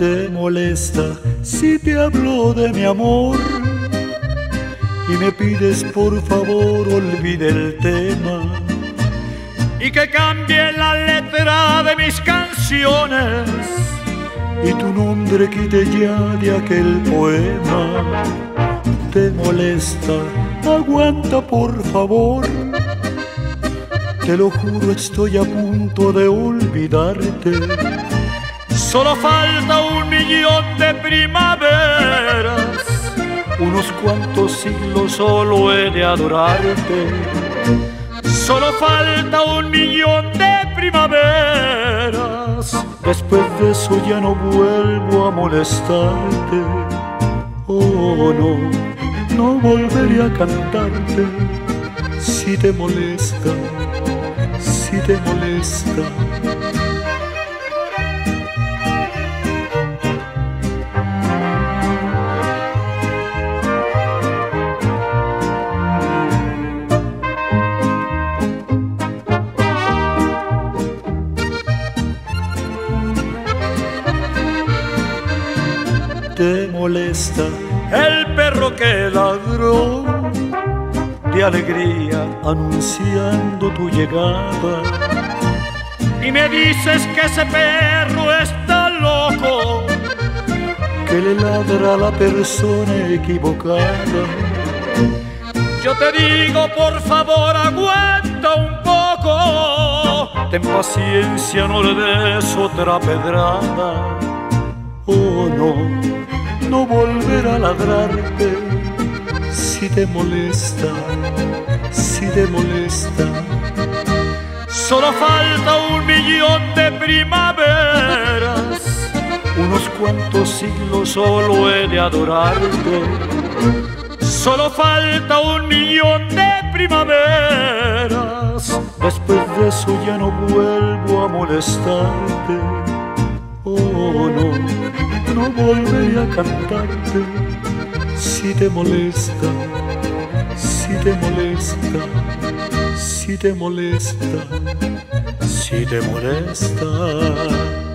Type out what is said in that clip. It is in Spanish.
te molesta si te hablo de mi amor y me pides por favor olvide el tema y que cambie la letra de mis canciones y tu nombre quite ya de aquel poema. Te molesta, aguanta por favor. Te lo juro, estoy a punto de olvidarte. Solo falta un millón de primaveras. Unos cuantos siglos solo he de adorarte. Solo falta un millón de primaveras. Después de eso ya no vuelvo a molestarte. Oh no, no volveré a cantarte. Si te molesta, si te molesta. Te molesta el perro que ladró de alegría anunciando tu llegada. Y me dices que ese perro está loco, que le ladra a la persona equivocada. Yo te digo, por favor, aguanta un poco. Ten paciencia, no le des otra pedrada. Oh no, volver a ladrarte si te molesta, si te molesta. Solo falta un millón de primaveras, unos cuantos siglos solo he de adorarte. Solo falta un millón de primaveras, después de eso ya no vuelvo a molestarte. Oh no cantarte si te molesta, si te molesta, si te molesta, si te molesta.